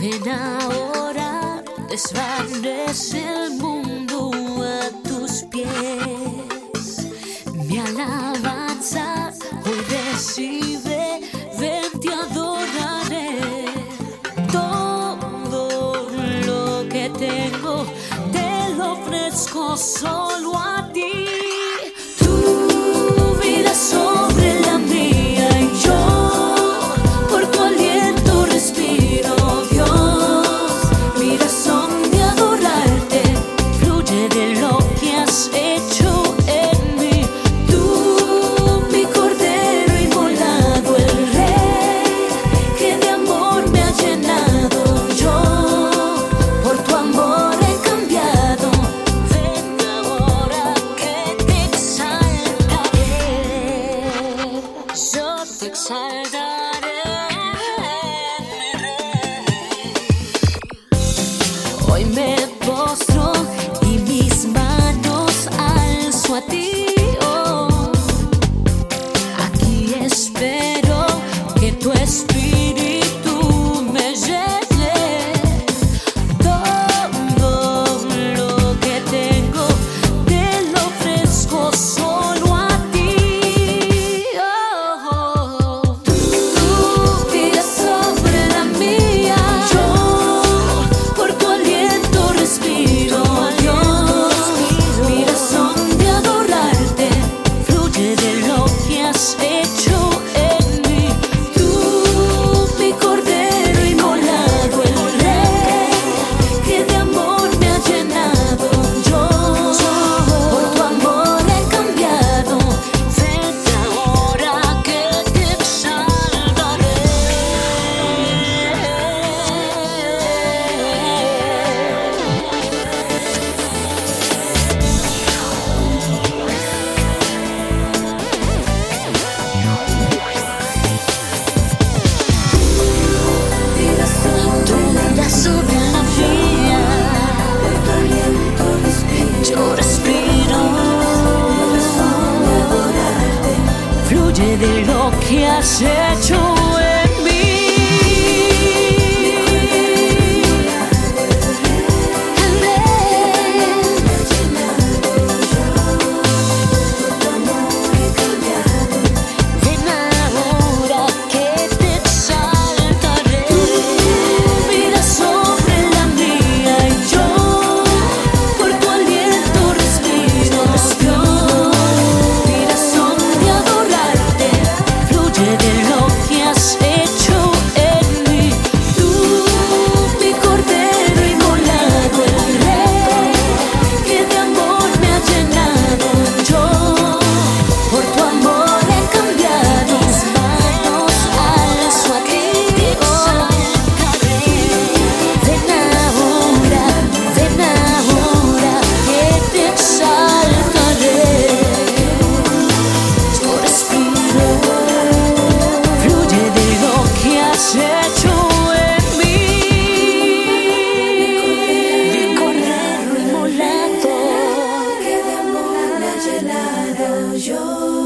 Ven ahora, desvanece el mundo a tus pies. Mi alabanza hoy recibe, ven te adoraré. Todo lo que tengo te lo ofrezco solo a ti. Hoy lo que has hecho. Joe.